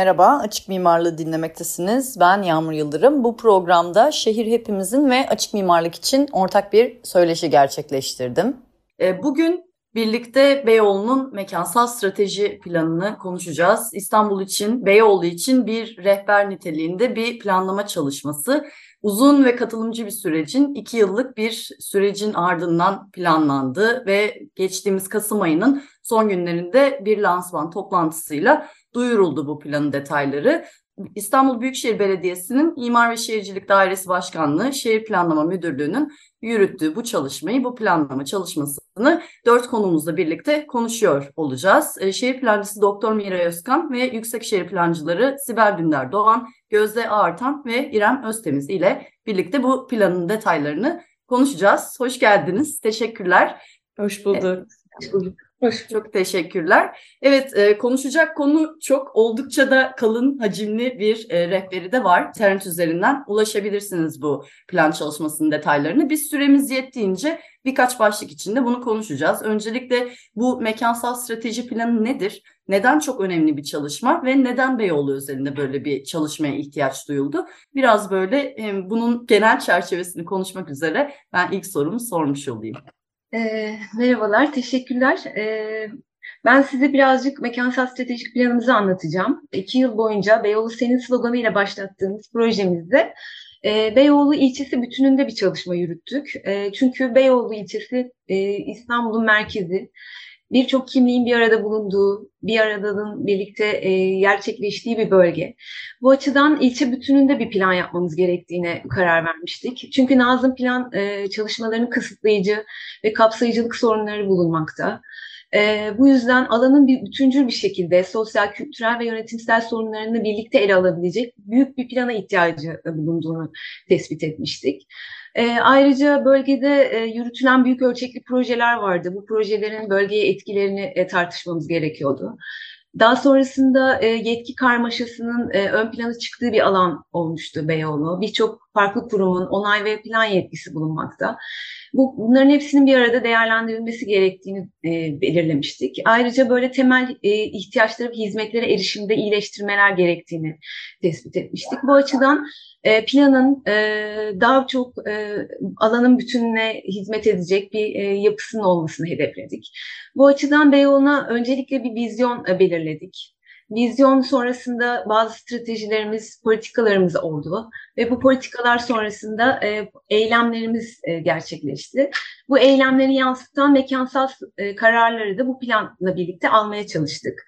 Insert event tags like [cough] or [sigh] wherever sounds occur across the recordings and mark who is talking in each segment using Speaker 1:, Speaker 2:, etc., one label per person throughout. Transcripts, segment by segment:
Speaker 1: Merhaba, Açık Mimarlığı dinlemektesiniz. Ben Yağmur Yıldırım. Bu programda şehir hepimizin ve açık mimarlık için ortak bir söyleşi gerçekleştirdim. E, bugün birlikte Beyoğlu'nun mekansal strateji planını konuşacağız. İstanbul için, Beyoğlu için bir rehber niteliğinde bir planlama çalışması. Uzun ve katılımcı bir sürecin, iki yıllık bir sürecin ardından planlandı ve geçtiğimiz Kasım ayının son günlerinde bir lansman toplantısıyla duyuruldu bu planın detayları. İstanbul Büyükşehir Belediyesi'nin İmar ve Şehircilik Dairesi Başkanlığı Şehir Planlama Müdürlüğü'nün yürüttüğü bu çalışmayı, bu planlama çalışmasını dört konumuzla birlikte konuşuyor olacağız. E, şehir plancısı Doktor Miray Özkan ve Yüksek Şehir Plancıları Sibel Dündar Doğan, Gözde Ağartan ve İrem Öztemiz ile birlikte bu planın detaylarını konuşacağız. Hoş geldiniz. Teşekkürler.
Speaker 2: Hoş bulduk. Hoş bulduk.
Speaker 1: Çok teşekkürler. Evet e, konuşacak konu çok oldukça da kalın hacimli bir e, rehberi de var. İnternet üzerinden ulaşabilirsiniz bu plan çalışmasının detaylarını. Biz süremiz yettiğince birkaç başlık içinde bunu konuşacağız. Öncelikle bu mekansal strateji planı nedir? Neden çok önemli bir çalışma ve neden Beyoğlu üzerinde böyle bir çalışmaya ihtiyaç duyuldu? Biraz böyle e, bunun genel çerçevesini konuşmak üzere ben ilk sorumu sormuş olayım.
Speaker 2: E, merhabalar, teşekkürler. E, ben size birazcık mekansal stratejik planımızı anlatacağım. İki yıl boyunca Beyoğlu Senin sloganıyla başlattığımız projemizde e, Beyoğlu ilçesi bütününde bir çalışma yürüttük. E, çünkü Beyoğlu ilçesi e, İstanbul'un merkezi birçok kimliğin bir arada bulunduğu, bir arada'nın birlikte e, gerçekleştiği bir bölge. Bu açıdan ilçe bütününde bir plan yapmamız gerektiğine karar vermiştik. Çünkü Nazım plan e, çalışmalarının kısıtlayıcı ve kapsayıcılık sorunları bulunmakta. E, bu yüzden alanın bir bütüncül bir şekilde sosyal, kültürel ve yönetimsel sorunlarını birlikte ele alabilecek büyük bir plana ihtiyacı bulunduğunu tespit etmiştik. E, ayrıca bölgede e, yürütülen büyük ölçekli projeler vardı. Bu projelerin bölgeye etkilerini e, tartışmamız gerekiyordu. Daha sonrasında e, yetki karmaşasının e, ön plana çıktığı bir alan olmuştu Beyoğlu. Birçok farklı kurumun onay ve plan yetkisi bulunmakta. Bu, bunların hepsinin bir arada değerlendirilmesi gerektiğini e, belirlemiştik. Ayrıca böyle temel e, ihtiyaçları ve hizmetlere erişimde iyileştirmeler gerektiğini tespit etmiştik. Bu açıdan e, planın e, daha çok e, alanın bütününe hizmet edecek bir e, yapısının olmasını hedefledik. Bu açıdan Beyoğlu'na öncelikle bir vizyon e, belirledik. Vizyon sonrasında bazı stratejilerimiz, politikalarımız oldu ve bu politikalar sonrasında e, eylemlerimiz e, gerçekleşti. Bu eylemleri yansıtan mekansal e, kararları da bu planla birlikte almaya çalıştık.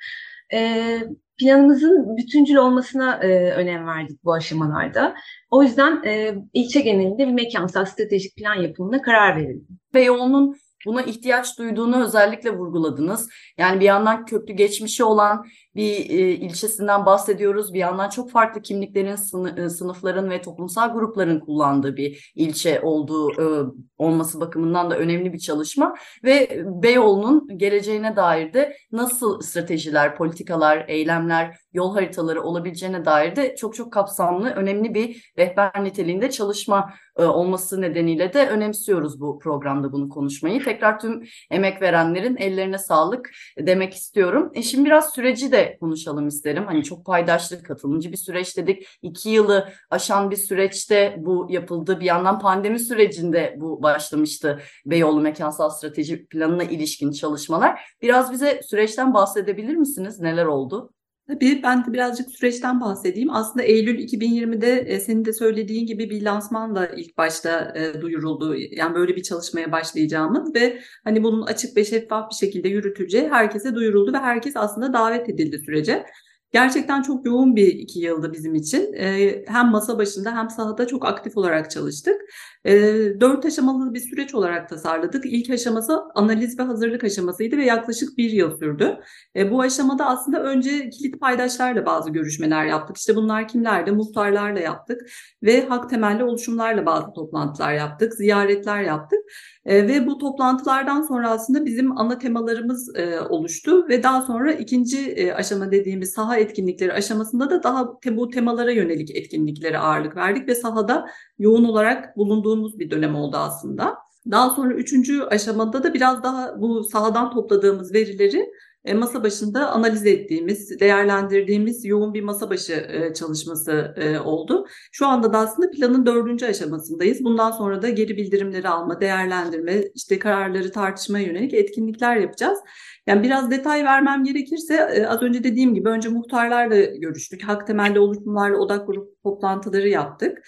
Speaker 2: E, planımızın bütüncül olmasına e, önem verdik bu aşamalarda. O yüzden e, ilçe genelinde bir mekansal stratejik plan yapımına karar verildi.
Speaker 1: Beyoğlu'nun buna ihtiyaç duyduğunu özellikle vurguladınız. Yani bir yandan köklü geçmişi olan bir e, ilçesinden bahsediyoruz. Bir yandan çok farklı kimliklerin, e, sınıfların ve toplumsal grupların kullandığı bir ilçe olduğu e, olması bakımından da önemli bir çalışma ve Beyoğlu'nun geleceğine dair de nasıl stratejiler, politikalar, eylemler, yol haritaları olabileceğine dair de çok çok kapsamlı, önemli bir rehber niteliğinde çalışma e, olması nedeniyle de önemsiyoruz bu programda bunu konuşmayı. Tekrar tüm emek verenlerin ellerine sağlık demek istiyorum. E şimdi biraz süreci de konuşalım isterim. Hani çok paydaşlı, katılımcı bir süreç dedik. İki yılı aşan bir süreçte bu yapıldı. Bir yandan pandemi sürecinde bu başlamıştı. Beyoğlu Mekansal Strateji Planı'na ilişkin çalışmalar. Biraz bize süreçten bahsedebilir misiniz? Neler oldu?
Speaker 3: Tabii ben de birazcık süreçten bahsedeyim. Aslında Eylül 2020'de e, senin de söylediğin gibi bir lansman da ilk başta e, duyuruldu. Yani böyle bir çalışmaya başlayacağımız ve hani bunun açık ve şeffaf bir şekilde yürütüleceği herkese duyuruldu ve herkes aslında davet edildi sürece. Gerçekten çok yoğun bir iki yıldı bizim için. E, hem masa başında hem sahada çok aktif olarak çalıştık. E, dört aşamalı bir süreç olarak tasarladık. İlk aşaması analiz ve hazırlık aşamasıydı ve yaklaşık bir yıl sürdü. E, bu aşamada aslında önce kilit paydaşlarla bazı görüşmeler yaptık. İşte bunlar kimlerdi? Muhtarlarla yaptık ve hak temelli oluşumlarla bazı toplantılar yaptık, ziyaretler yaptık. Ve bu toplantılardan sonra aslında bizim ana temalarımız e, oluştu ve daha sonra ikinci e, aşama dediğimiz saha etkinlikleri aşamasında da daha te bu temalara yönelik etkinliklere ağırlık verdik ve sahada yoğun olarak bulunduğumuz bir dönem oldu aslında. Daha sonra üçüncü aşamada da biraz daha bu sahadan topladığımız verileri e, masa başında analiz ettiğimiz, değerlendirdiğimiz yoğun bir masa başı e, çalışması e, oldu. Şu anda da aslında planın dördüncü aşamasındayız. Bundan sonra da geri bildirimleri alma, değerlendirme, işte kararları tartışmaya yönelik etkinlikler yapacağız. Yani biraz detay vermem gerekirse az önce dediğim gibi önce muhtarlarla görüştük. Hak temelli oluşumlarla odak grup toplantıları yaptık.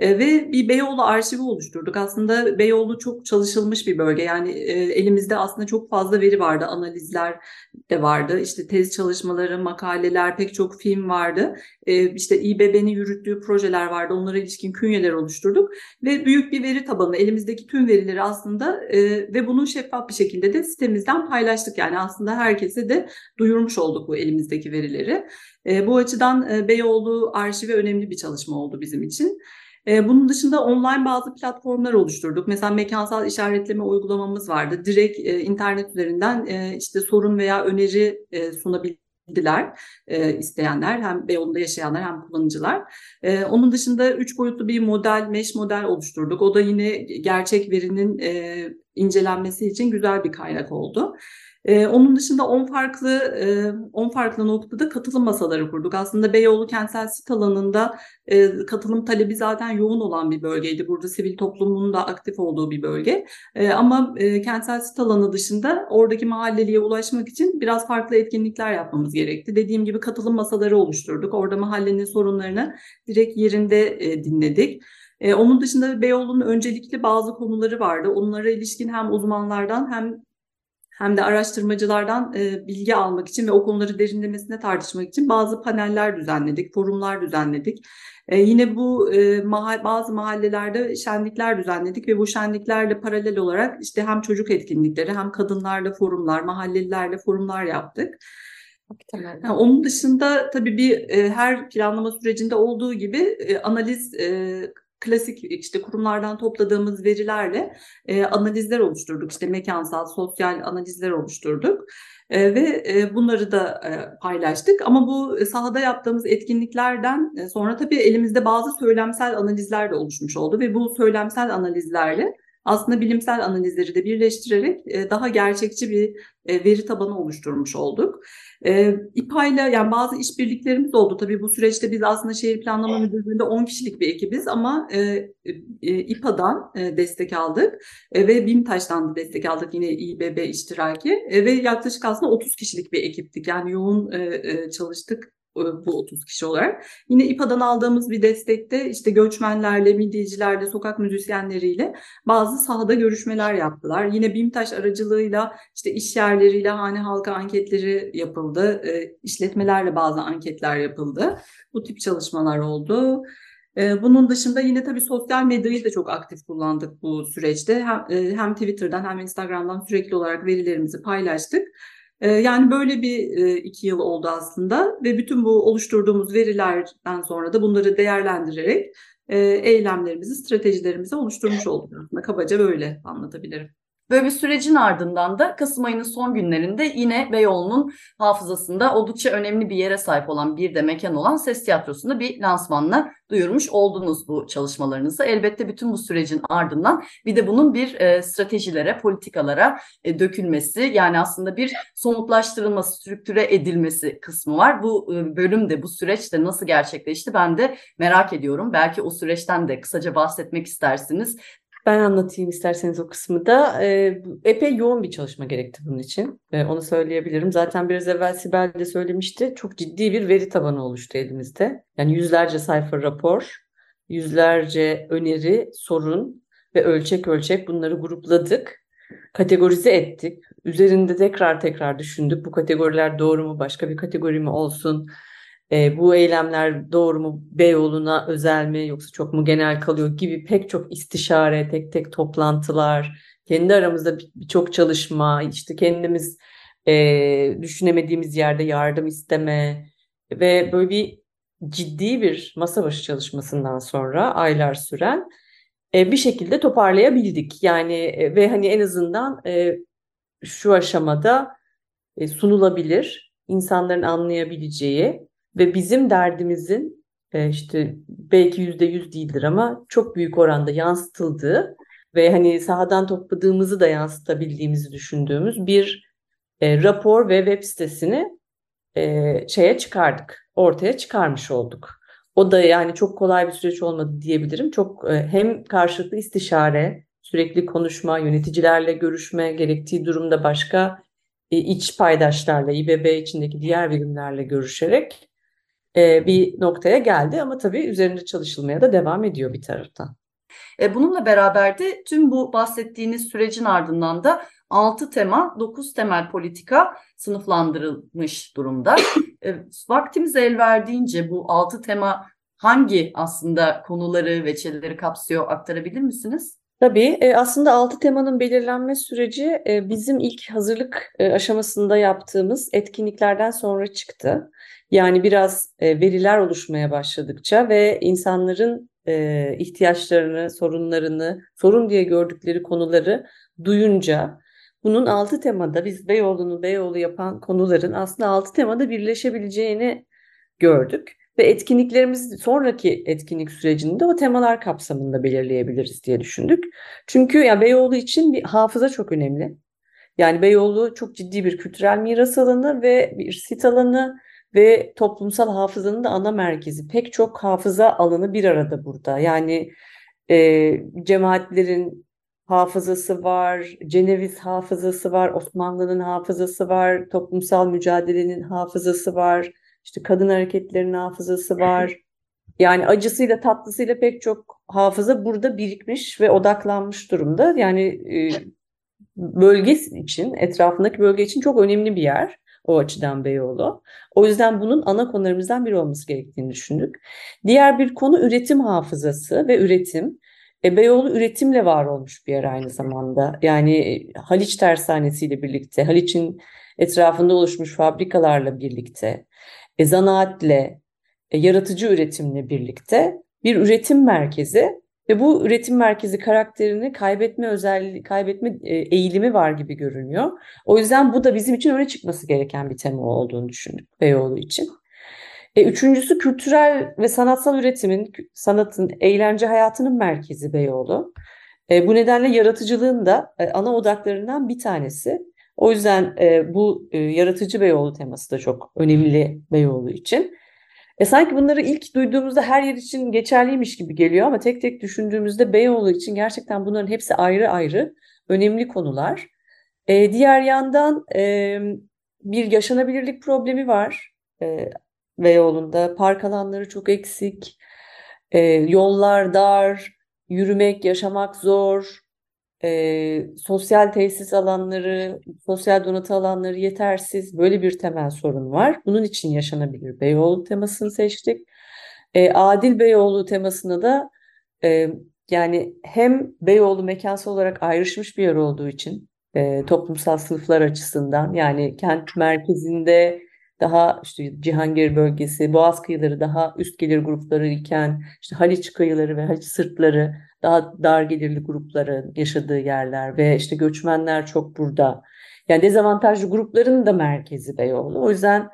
Speaker 3: Ve bir Beyoğlu arşivi oluşturduk. Aslında Beyoğlu çok çalışılmış bir bölge. Yani elimizde aslında çok fazla veri vardı, analizler de vardı. İşte tez çalışmaları, makaleler, pek çok film vardı. E, işte İBB'nin yürüttüğü projeler vardı. Onlara ilişkin künyeler oluşturduk ve büyük bir veri tabanı. Elimizdeki tüm verileri aslında ve bunu şeffaf bir şekilde de sitemizden paylaştık. Yani aslında herkese de duyurmuş olduk bu elimizdeki verileri. Bu açıdan Beyoğlu arşivi önemli bir çalışma oldu bizim için. E, bunun dışında online bazı platformlar oluşturduk. Mesela mekansal işaretleme uygulamamız vardı. Direkt e, internet üzerinden e, işte sorun veya öneri e, sunabildiler e, isteyenler hem Beyoğlu'nda yaşayanlar hem kullanıcılar. E, onun dışında üç boyutlu bir model, mesh model oluşturduk. O da yine gerçek verinin e, incelenmesi için güzel bir kaynak oldu. Ee, onun dışında 10 farklı e, 10 farklı noktada katılım masaları kurduk. Aslında Beyoğlu kentsel sit alanında e, katılım talebi zaten yoğun olan bir bölgeydi. Burada sivil toplumun da aktif olduğu bir bölge. E, ama e, kentsel sit alanı dışında oradaki mahalleliye ulaşmak için biraz farklı etkinlikler yapmamız gerekti. Dediğim gibi katılım masaları oluşturduk. Orada mahallenin sorunlarını direkt yerinde e, dinledik. E, onun dışında Beyoğlu'nun öncelikli bazı konuları vardı. Onlara ilişkin hem uzmanlardan hem hem de araştırmacılardan e, bilgi almak için ve o konuları derinlemesine tartışmak için bazı paneller düzenledik, forumlar düzenledik. E, yine bu e, maha, bazı mahallelerde şenlikler düzenledik ve bu şenliklerle paralel olarak işte hem çocuk etkinlikleri hem kadınlarla forumlar, mahallelilerle forumlar yaptık. Yani onun dışında tabii bir e, her planlama sürecinde olduğu gibi e, analiz e, klasik işte kurumlardan topladığımız verilerle e, analizler oluşturduk. İşte mekansal, sosyal analizler oluşturduk. E, ve e, bunları da e, paylaştık. Ama bu sahada yaptığımız etkinliklerden e, sonra tabii elimizde bazı söylemsel analizler de oluşmuş oldu ve bu söylemsel analizlerle aslında bilimsel analizleri de birleştirerek e, daha gerçekçi bir e, veri tabanı oluşturmuş olduk. E, İPA'yla yani bazı işbirliklerimiz oldu. Tabii bu süreçte biz aslında şehir planlama müdürlüğünde 10 kişilik bir ekibiz ama İPA'dan destek aldık ve BİMTAŞ'tan da destek aldık yine İBB iştiraki ve yaklaşık aslında 30 kişilik bir ekiptik. Yani yoğun çalıştık bu 30 kişi olarak. Yine İPA'dan aldığımız bir destekte işte göçmenlerle, midyecilerle, sokak müzisyenleriyle bazı sahada görüşmeler yaptılar. Yine BİMTAŞ aracılığıyla işte iş yerleriyle hane halka anketleri yapıldı. işletmelerle bazı anketler yapıldı. Bu tip çalışmalar oldu. Bunun dışında yine tabii sosyal medyayı da çok aktif kullandık bu süreçte. Hem, hem Twitter'dan hem Instagram'dan sürekli olarak verilerimizi paylaştık. Ee, yani böyle bir e, iki yıl oldu aslında ve bütün bu oluşturduğumuz verilerden sonra da bunları değerlendirerek e, eylemlerimizi, stratejilerimizi oluşturmuş olduk. Kabaca böyle anlatabilirim.
Speaker 1: Böyle bir sürecin ardından da Kasım ayının son günlerinde yine Beyoğlu'nun hafızasında oldukça önemli bir yere sahip olan bir de mekan olan Ses Tiyatrosu'nda bir lansmanla duyurmuş oldunuz bu çalışmalarınızı. Elbette bütün bu sürecin ardından bir de bunun bir e, stratejilere, politikalara e, dökülmesi yani aslında bir somutlaştırılması, strüktüre edilmesi kısmı var. Bu e, bölüm bu süreç de nasıl gerçekleşti ben de merak ediyorum. Belki o süreçten de kısaca bahsetmek istersiniz.
Speaker 4: Ben anlatayım isterseniz o kısmı da. Epey yoğun bir çalışma gerekti bunun için. Onu söyleyebilirim. Zaten biraz evvel Sibel de söylemişti. Çok ciddi bir veri tabanı oluştu elimizde. Yani yüzlerce sayfa rapor, yüzlerce öneri, sorun ve ölçek ölçek bunları grupladık. Kategorize ettik. Üzerinde tekrar tekrar düşündük. Bu kategoriler doğru mu? Başka bir kategori mi olsun? E, bu eylemler doğru mu, Beyoğlu'na özel mi yoksa çok mu genel kalıyor gibi pek çok istişare, tek tek toplantılar, kendi aramızda birçok çalışma, işte kendimiz e, düşünemediğimiz yerde yardım isteme ve böyle bir ciddi bir masa başı çalışmasından sonra aylar süren e, bir şekilde toparlayabildik. Yani e, ve hani en azından e, şu aşamada e, sunulabilir, insanların anlayabileceği ve bizim derdimizin e, işte belki yüzde yüz değildir ama çok büyük oranda yansıtıldığı ve hani sahadan topladığımızı da yansıtabildiğimizi düşündüğümüz bir e, rapor ve web sitesini e, şeye çıkardık, ortaya çıkarmış olduk. O da yani çok kolay bir süreç olmadı diyebilirim. Çok e, hem karşılıklı istişare, sürekli konuşma, yöneticilerle görüşme gerektiği durumda başka e, iç paydaşlarla, İBB içindeki diğer birimlerle görüşerek e, bir noktaya geldi. Ama tabii üzerinde çalışılmaya da devam ediyor bir taraftan.
Speaker 1: E, bununla beraber de tüm bu bahsettiğiniz sürecin ardından da 6 tema, 9 temel politika sınıflandırılmış durumda. E, vaktimiz el verdiğince bu 6 tema hangi aslında konuları ve çeleleri kapsıyor aktarabilir misiniz?
Speaker 4: Tabii e, aslında altı temanın belirlenme süreci e, bizim ilk hazırlık e, aşamasında yaptığımız etkinliklerden sonra çıktı. Yani biraz veriler oluşmaya başladıkça ve insanların ihtiyaçlarını, sorunlarını, sorun diye gördükleri konuları duyunca bunun altı temada biz Beyoğlu'nu Beyoğlu yapan konuların aslında altı temada birleşebileceğini gördük. Ve etkinliklerimiz sonraki etkinlik sürecinde o temalar kapsamında belirleyebiliriz diye düşündük. Çünkü ya Beyoğlu için bir hafıza çok önemli. Yani Beyoğlu çok ciddi bir kültürel miras alanı ve bir sit alanı ve toplumsal hafızanın da ana merkezi. Pek çok hafıza alanı bir arada burada. Yani e, cemaatlerin hafızası var, Ceneviz hafızası var, Osmanlı'nın hafızası var, toplumsal mücadelenin hafızası var işte kadın hareketlerinin hafızası var. Yani acısıyla tatlısıyla pek çok hafıza burada birikmiş ve odaklanmış durumda. Yani e, bölge için, etrafındaki bölge için çok önemli bir yer o açıdan Beyoğlu. O yüzden bunun ana konularımızdan biri olması gerektiğini düşündük. Diğer bir konu üretim hafızası ve üretim. E, Beyoğlu üretimle var olmuş bir yer aynı zamanda. Yani e, Haliç Tersanesi ile birlikte, Haliç'in etrafında oluşmuş fabrikalarla birlikte, e, zanaatle, e, yaratıcı üretimle birlikte bir üretim merkezi ve bu üretim merkezi karakterini kaybetme özelliği, kaybetme e, eğilimi var gibi görünüyor. O yüzden bu da bizim için öne çıkması gereken bir tema olduğunu düşündük Beyoğlu için. E, üçüncüsü kültürel ve sanatsal üretimin, sanatın, eğlence hayatının merkezi Beyoğlu. E, bu nedenle yaratıcılığın da e, ana odaklarından bir tanesi. O yüzden e, bu e, yaratıcı Beyoğlu teması da çok önemli Beyoğlu için. E, sanki bunları ilk duyduğumuzda her yer için geçerliymiş gibi geliyor ama tek tek düşündüğümüzde Beyoğlu için gerçekten bunların hepsi ayrı ayrı önemli konular. E, diğer yandan e, bir yaşanabilirlik problemi var e, Beyoğlu'nda. Park alanları çok eksik, e, yollar dar, yürümek, yaşamak zor e, sosyal tesis alanları, sosyal donatı alanları yetersiz. Böyle bir temel sorun var. Bunun için yaşanabilir Beyoğlu temasını seçtik. E, Adil Beyoğlu temasını da e, yani hem Beyoğlu mekansal olarak ayrışmış bir yer olduğu için e, toplumsal sınıflar açısından yani kent merkezinde daha işte Cihangir bölgesi, Boğaz kıyıları daha üst gelir grupları iken işte Haliç kıyıları ve Haliç sırtları daha dar gelirli grupların yaşadığı yerler ve işte göçmenler çok burada. Yani dezavantajlı grupların da merkezi Beyoğlu. O yüzden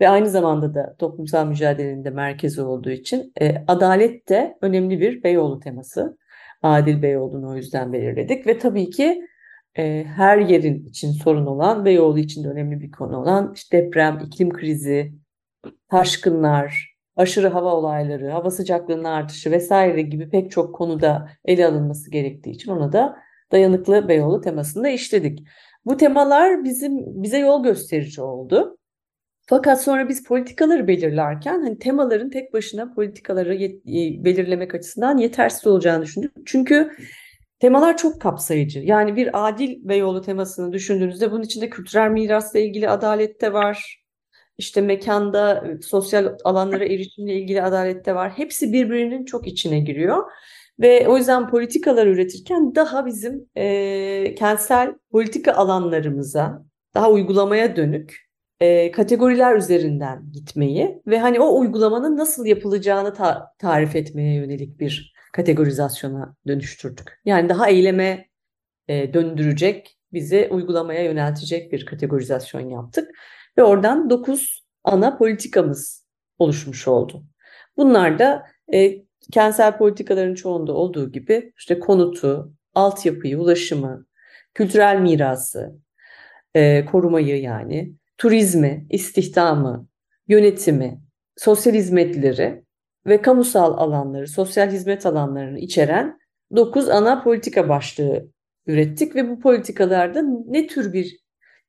Speaker 4: ve aynı zamanda da toplumsal mücadelenin de merkezi olduğu için e, adalet de önemli bir Beyoğlu teması. Adil Beyoğlu'nu o yüzden belirledik ve tabii ki e, her yerin için sorun olan Beyoğlu için de önemli bir konu olan işte deprem, iklim krizi, taşkınlar, aşırı hava olayları, hava sıcaklığının artışı vesaire gibi pek çok konuda ele alınması gerektiği için ona da dayanıklı Beyoğlu temasında işledik. Bu temalar bizim bize yol gösterici oldu. Fakat sonra biz politikaları belirlerken hani temaların tek başına politikaları belirlemek açısından yetersiz olacağını düşündük. Çünkü Temalar çok kapsayıcı. Yani bir adil ve yolu temasını düşündüğünüzde bunun içinde kültürel mirasla ilgili adalet de var. işte mekanda sosyal alanlara erişimle ilgili adalette var. Hepsi birbirinin çok içine giriyor. Ve o yüzden politikalar üretirken daha bizim e, kentsel politika alanlarımıza, daha uygulamaya dönük e, kategoriler üzerinden gitmeyi ve hani o uygulamanın nasıl yapılacağını ta- tarif etmeye yönelik bir kategorizasyona dönüştürdük. Yani daha eyleme e, döndürecek, bizi uygulamaya yöneltecek bir kategorizasyon yaptık ve oradan 9 ana politikamız oluşmuş oldu. Bunlar da e, kentsel politikaların çoğunda olduğu gibi işte konutu, altyapıyı, ulaşımı, kültürel mirası, e, korumayı yani, turizmi, istihdamı, yönetimi, sosyal hizmetleri ve kamusal alanları, sosyal hizmet alanlarını içeren 9 ana politika başlığı ürettik ve bu politikalarda ne tür bir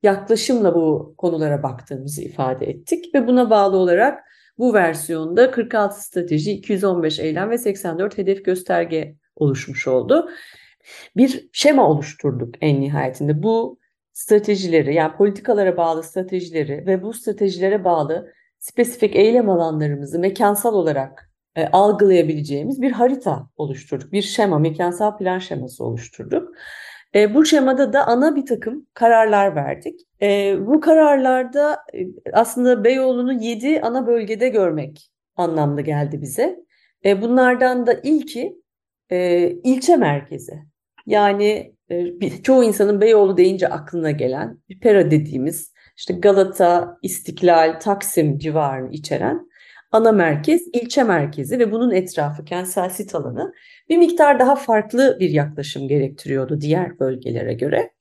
Speaker 4: yaklaşımla bu konulara baktığımızı ifade ettik ve buna bağlı olarak bu versiyonda 46 strateji, 215 eylem ve 84 hedef gösterge oluşmuş oldu. Bir şema oluşturduk en nihayetinde. Bu stratejileri yani politikalara bağlı stratejileri ve bu stratejilere bağlı spesifik eylem alanlarımızı mekansal olarak e, algılayabileceğimiz bir harita oluşturduk. Bir şema, mekansal plan şeması oluşturduk. E, bu şemada da ana bir takım kararlar verdik. E, bu kararlarda e, aslında Beyoğlu'nu 7 ana bölgede görmek anlamlı geldi bize. E, bunlardan da ilki e, ilçe merkezi. Yani e, çoğu insanın Beyoğlu deyince aklına gelen Pera dediğimiz işte Galata, İstiklal, Taksim civarını içeren ana merkez, ilçe merkezi ve bunun etrafı kentsel sit alanı bir miktar daha farklı bir yaklaşım gerektiriyordu diğer bölgelere göre.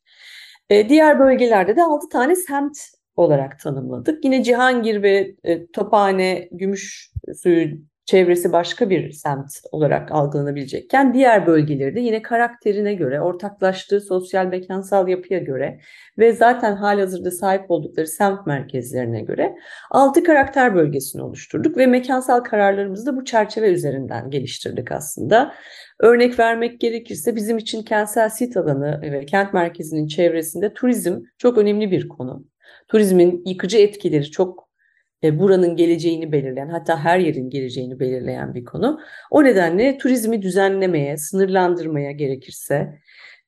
Speaker 4: E, diğer bölgelerde de 6 tane semt olarak tanımladık. Yine Cihangir ve e, Tophane, Gümüşsuyu çevresi başka bir semt olarak algılanabilecekken diğer bölgeleri de yine karakterine göre, ortaklaştığı sosyal mekansal yapıya göre ve zaten halihazırda sahip oldukları semt merkezlerine göre altı karakter bölgesini oluşturduk ve mekansal kararlarımızı da bu çerçeve üzerinden geliştirdik aslında. Örnek vermek gerekirse bizim için kentsel sit alanı ve kent merkezinin çevresinde turizm çok önemli bir konu. Turizmin yıkıcı etkileri çok e, buranın geleceğini belirleyen hatta her yerin geleceğini belirleyen bir konu. O nedenle turizmi düzenlemeye, sınırlandırmaya gerekirse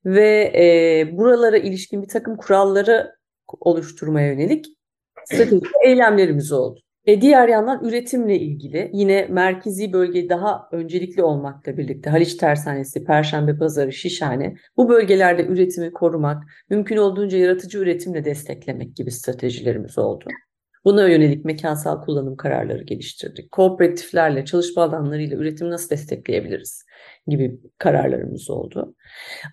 Speaker 4: ve e, buralara ilişkin bir takım kuralları oluşturmaya yönelik stratejik [clears throat] eylemlerimiz oldu. E diğer yandan üretimle ilgili yine merkezi bölge daha öncelikli olmakla birlikte Haliç Tersanesi, Perşembe Pazarı, Şişhane bu bölgelerde üretimi korumak, mümkün olduğunca yaratıcı üretimle desteklemek gibi stratejilerimiz oldu. Buna yönelik mekansal kullanım kararları geliştirdik. Kooperatiflerle, çalışma alanlarıyla üretimi nasıl destekleyebiliriz gibi kararlarımız oldu.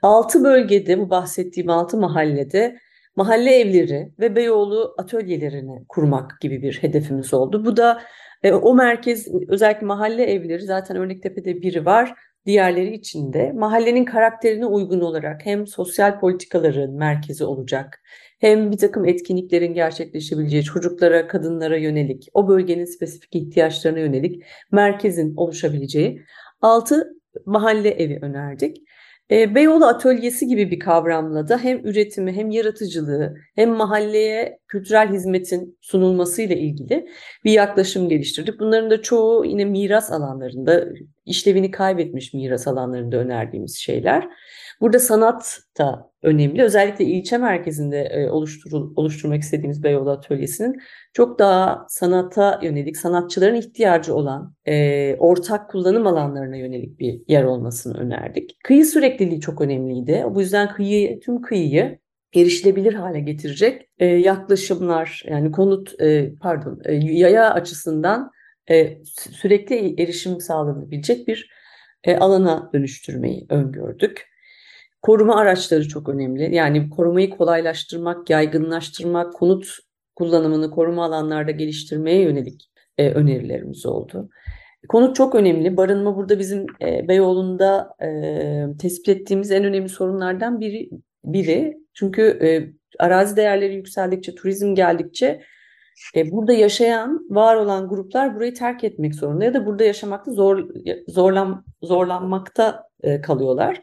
Speaker 4: Altı bölgede bu bahsettiğim altı mahallede mahalle evleri ve Beyoğlu atölyelerini kurmak gibi bir hedefimiz oldu. Bu da e, o merkez özellikle mahalle evleri zaten Örnektepe'de biri var. Diğerleri içinde mahallenin karakterine uygun olarak hem sosyal politikaların merkezi olacak hem bir takım etkinliklerin gerçekleşebileceği çocuklara, kadınlara yönelik, o bölgenin spesifik ihtiyaçlarına yönelik merkezin oluşabileceği altı mahalle evi önerdik. E, Beyoğlu Atölyesi gibi bir kavramla da hem üretimi hem yaratıcılığı hem mahalleye kültürel hizmetin sunulmasıyla ilgili bir yaklaşım geliştirdik. Bunların da çoğu yine miras alanlarında, işlevini kaybetmiş miras alanlarında önerdiğimiz şeyler. Burada sanat da önemli. Özellikle ilçe merkezinde e, oluşturul, oluşturmak istediğimiz Beyoğlu Atölyesi'nin çok daha sanata yönelik, sanatçıların ihtiyacı olan e, ortak kullanım alanlarına yönelik bir yer olmasını önerdik. Kıyı sürekliliği çok önemliydi. Bu yüzden kıyı, tüm kıyıyı erişilebilir hale getirecek e, yaklaşımlar yani konut e, pardon e, yaya açısından e, sürekli erişim sağlanabilecek bir e, alana dönüştürmeyi öngördük. Koruma araçları çok önemli. Yani korumayı kolaylaştırmak, yaygınlaştırmak, konut kullanımını koruma alanlarda geliştirmeye yönelik e, önerilerimiz oldu. Konut çok önemli. Barınma burada bizim e, Beyoğlu'nda e, tespit ettiğimiz en önemli sorunlardan biri. biri. Çünkü e, arazi değerleri yükseldikçe, turizm geldikçe e, burada yaşayan, var olan gruplar burayı terk etmek zorunda ya da burada yaşamakta zor zorlan zorlanmakta e, kalıyorlar.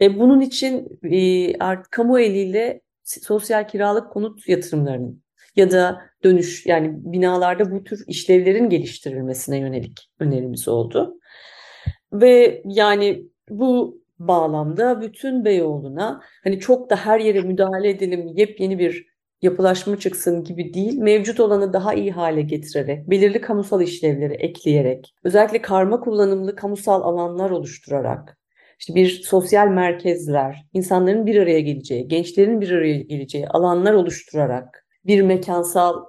Speaker 4: E, bunun için e, artık kamu eliyle sosyal kiralık konut yatırımlarının ya da dönüş yani binalarda bu tür işlevlerin geliştirilmesine yönelik önerimiz oldu. Ve yani bu bağlamda bütün Beyoğlu'na hani çok da her yere müdahale edelim, yepyeni bir yapılaşma çıksın gibi değil, mevcut olanı daha iyi hale getirerek, belirli kamusal işlevleri ekleyerek, özellikle karma kullanımlı kamusal alanlar oluşturarak, işte bir sosyal merkezler, insanların bir araya geleceği, gençlerin bir araya geleceği alanlar oluşturarak bir mekansal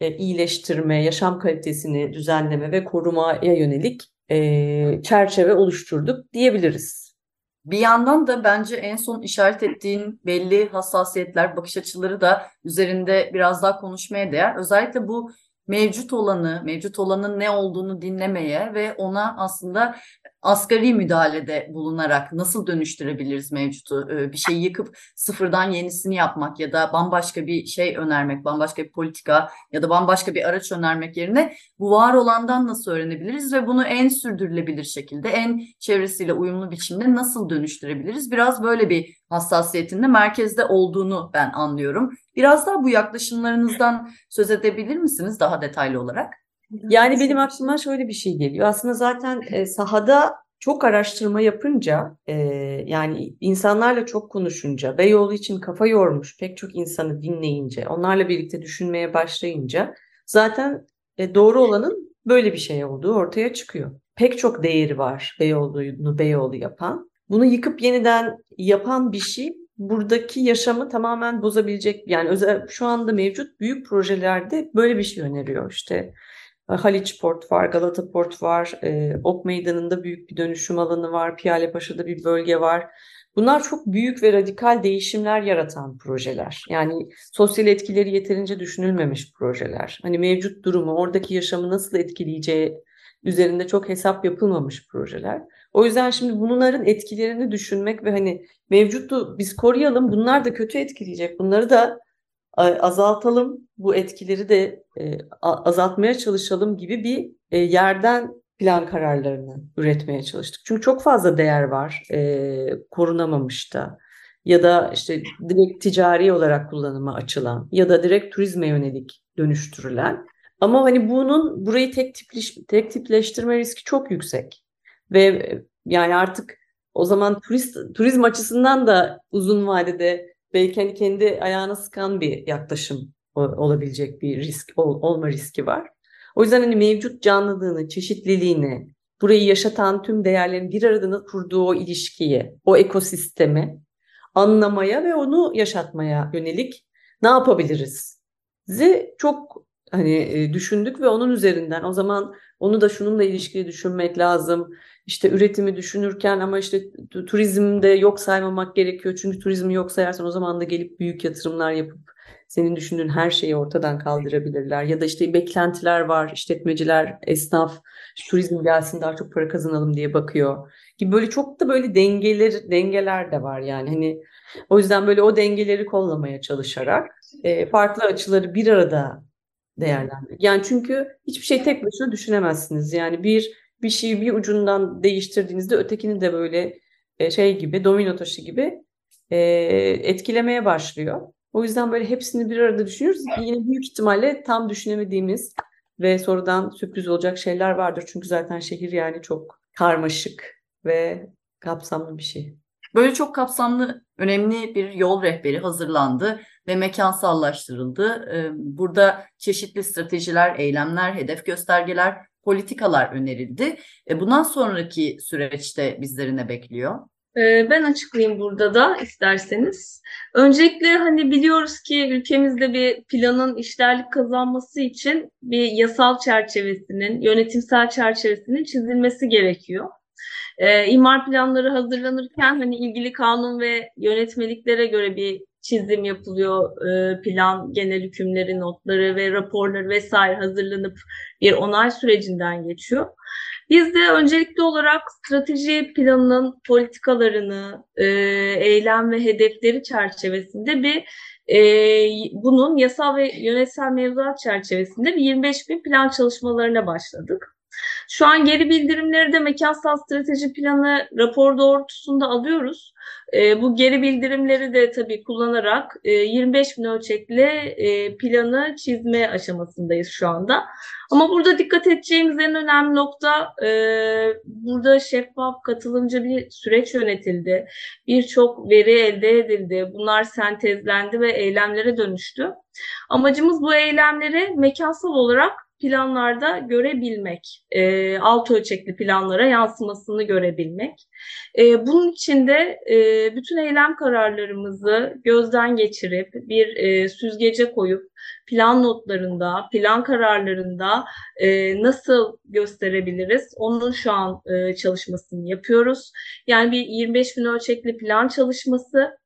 Speaker 4: e, iyileştirme, yaşam kalitesini düzenleme ve korumaya yönelik e, çerçeve oluşturduk diyebiliriz.
Speaker 1: Bir yandan da bence en son işaret ettiğin belli hassasiyetler, bakış açıları da üzerinde biraz daha konuşmaya değer. Özellikle bu mevcut olanı, mevcut olanın ne olduğunu dinlemeye ve ona aslında asgari müdahalede bulunarak nasıl dönüştürebiliriz mevcutu? Ee, bir şeyi yıkıp sıfırdan yenisini yapmak ya da bambaşka bir şey önermek, bambaşka bir politika ya da bambaşka bir araç önermek yerine bu var olandan nasıl öğrenebiliriz ve bunu en sürdürülebilir şekilde, en çevresiyle uyumlu biçimde nasıl dönüştürebiliriz? Biraz böyle bir hassasiyetinde merkezde olduğunu ben anlıyorum. Biraz daha bu yaklaşımlarınızdan söz edebilir misiniz daha detaylı olarak?
Speaker 4: Yani benim aklıma şöyle bir şey geliyor. Aslında zaten e, sahada çok araştırma yapınca, e, yani insanlarla çok konuşunca, Beyoğlu için kafa yormuş pek çok insanı dinleyince, onlarla birlikte düşünmeye başlayınca zaten e, doğru olanın böyle bir şey olduğu ortaya çıkıyor. Pek çok değeri var Beyoğlu'nu Beyoğlu yapan. Bunu yıkıp yeniden yapan bir şey buradaki yaşamı tamamen bozabilecek. Yani özel, şu anda mevcut büyük projelerde böyle bir şey öneriyor. İşte Haliç Port var, Galata Port var, e, Ok Meydanı'nda büyük bir dönüşüm alanı var, Piyalepaşa'da bir bölge var. Bunlar çok büyük ve radikal değişimler yaratan projeler. Yani sosyal etkileri yeterince düşünülmemiş projeler. Hani mevcut durumu, oradaki yaşamı nasıl etkileyeceği üzerinde çok hesap yapılmamış projeler. O yüzden şimdi bunların etkilerini düşünmek ve hani mevcutu biz koruyalım, bunlar da kötü etkileyecek. Bunları da azaltalım, bu etkileri de e, azaltmaya çalışalım gibi bir e, yerden plan kararlarını üretmeye çalıştık. Çünkü çok fazla değer var e, korunamamış da ya da işte direkt ticari olarak kullanıma açılan ya da direkt turizme yönelik dönüştürülen. Ama hani bunun burayı tek, tipliş, tek tipleştirme riski çok yüksek. Ve yani artık o zaman turist turizm açısından da uzun vadede belki hani kendi ayağına sıkan bir yaklaşım olabilecek bir risk ol, olma riski var. O yüzden hani mevcut canlılığını, çeşitliliğini, burayı yaşatan tüm değerlerin bir arada kurduğu o ilişkiyi, o ekosistemi anlamaya ve onu yaşatmaya yönelik ne yapabiliriz? Zi çok hani düşündük ve onun üzerinden o zaman onu da şununla ilişkili düşünmek lazım. İşte üretimi düşünürken ama işte turizmde yok saymamak gerekiyor. Çünkü turizmi yok sayarsan o zaman da gelip büyük yatırımlar yapıp senin düşündüğün her şeyi ortadan kaldırabilirler. Ya da işte beklentiler var, işletmeciler, esnaf, işte turizm gelsin daha çok para kazanalım diye bakıyor. Gibi böyle çok da böyle dengeler dengeler de var yani. Hani o yüzden böyle o dengeleri kollamaya çalışarak e, farklı açıları bir arada değerlendirmek. Yani çünkü hiçbir şey tek başına düşünemezsiniz. Yani bir bir şeyi bir ucundan değiştirdiğinizde ötekini de böyle e, şey gibi domino taşı gibi e, etkilemeye başlıyor. O yüzden böyle hepsini bir arada düşünüyoruz. Yine büyük ihtimalle tam düşünemediğimiz ve sonradan sürpriz olacak şeyler vardır. Çünkü zaten şehir yani çok karmaşık ve kapsamlı bir şey.
Speaker 1: Böyle çok kapsamlı, önemli bir yol rehberi hazırlandı ve mekansallaştırıldı. Ee, burada çeşitli stratejiler, eylemler, hedef göstergeler, politikalar önerildi. E, bundan sonraki süreçte bizleri ne bekliyor?
Speaker 2: Ee, ben açıklayayım burada da isterseniz. Öncelikle hani biliyoruz ki ülkemizde bir planın işlerlik kazanması için bir yasal çerçevesinin, yönetimsel çerçevesinin çizilmesi gerekiyor. Ee, imar planları hazırlanırken hani ilgili kanun ve yönetmeliklere göre bir çizim yapılıyor. Ee, plan, genel hükümleri, notları ve raporları vesaire hazırlanıp bir onay sürecinden geçiyor. Biz de öncelikli olarak strateji planının politikalarını, e, eylem ve hedefleri çerçevesinde bir e, bunun yasal ve yönetsel mevzuat çerçevesinde bir 25 bin plan çalışmalarına başladık.
Speaker 5: Şu an geri bildirimleri de mekansal strateji planı rapor doğrultusunda alıyoruz. E, bu geri bildirimleri de tabii kullanarak e, 25 bin ölçekli e, planı çizme aşamasındayız şu anda. Ama burada dikkat edeceğimiz en önemli nokta e, burada şeffaf, katılımcı bir süreç yönetildi. Birçok veri elde edildi. Bunlar sentezlendi ve eylemlere dönüştü. Amacımız bu eylemleri mekansal olarak planlarda görebilmek, e, alt ölçekli planlara yansımasını görebilmek. E, bunun için de e, bütün eylem kararlarımızı gözden geçirip bir e, süzgece koyup plan notlarında, plan kararlarında e, nasıl gösterebiliriz? Onun şu an e, çalışmasını yapıyoruz. Yani bir 25 bin ölçekli plan çalışması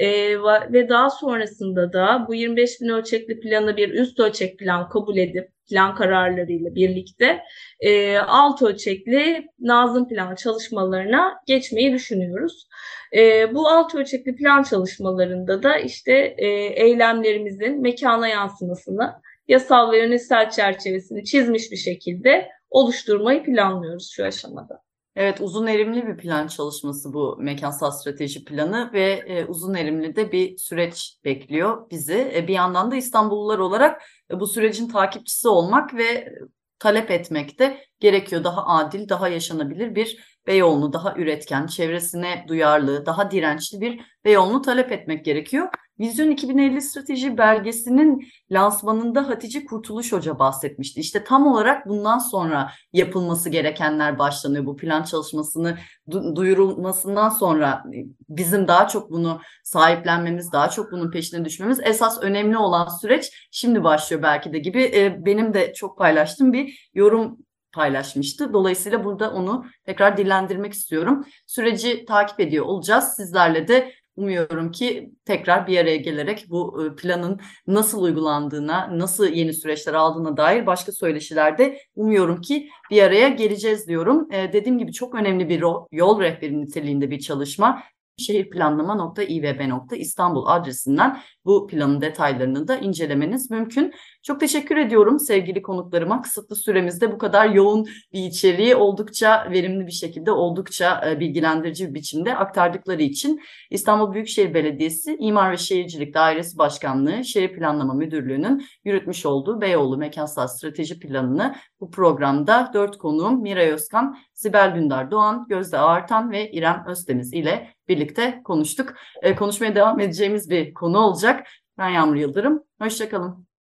Speaker 5: e, ve daha sonrasında da bu 25 bin ölçekli planı bir üst ölçek plan kabul edip plan kararlarıyla birlikte e, alt ölçekli nazım plan çalışmalarına geçmeyi düşünüyoruz. E, bu alt ölçekli plan çalışmalarında da işte e, eylemlerimizin mekana yansımasını yasal ve yönetsel çerçevesini çizmiş bir şekilde oluşturmayı planlıyoruz şu aşamada.
Speaker 1: Evet uzun erimli bir plan çalışması bu mekansal strateji planı ve e, uzun erimli de bir süreç bekliyor bizi. E, bir yandan da İstanbullular olarak e, bu sürecin takipçisi olmak ve talep etmek de gerekiyor. Daha adil, daha yaşanabilir bir Beyoğlu'nu daha üretken, çevresine duyarlı, daha dirençli bir Beyoğlu'nu talep etmek gerekiyor. Vizyon 2050 strateji belgesinin lansmanında Hatice Kurtuluş Hoca bahsetmişti. İşte tam olarak bundan sonra yapılması gerekenler başlanıyor. Bu plan çalışmasını du- duyurulmasından sonra e, bizim daha çok bunu sahiplenmemiz, daha çok bunun peşine düşmemiz esas önemli olan süreç şimdi başlıyor belki de gibi. E, benim de çok paylaştığım bir yorum paylaşmıştı. Dolayısıyla burada onu tekrar dillendirmek istiyorum. Süreci takip ediyor olacağız. Sizlerle de umuyorum ki tekrar bir araya gelerek bu e, planın nasıl uygulandığına, nasıl yeni süreçler aldığına dair başka söyleşilerde umuyorum ki bir araya geleceğiz diyorum. Ee, dediğim gibi çok önemli bir yol rehberi niteliğinde bir çalışma şehirplanlama.ivb.istanbul adresinden bu planın detaylarını da incelemeniz mümkün. Çok teşekkür ediyorum sevgili konuklarıma. Kısıtlı süremizde bu kadar yoğun bir içeriği oldukça verimli bir şekilde, oldukça e, bilgilendirici bir biçimde aktardıkları için İstanbul Büyükşehir Belediyesi İmar ve Şehircilik Dairesi Başkanlığı Şehir Planlama Müdürlüğü'nün yürütmüş olduğu Beyoğlu Mekansal Strateji Planını bu programda dört konuğum Miray Özkan, Sibel Dündar Doğan, Gözde Ağartan ve İrem Özdeniz ile birlikte konuştuk. E, konuşmaya devam edeceğimiz bir konu olacak. Ben Yağmur Yıldırım. Hoşçakalın.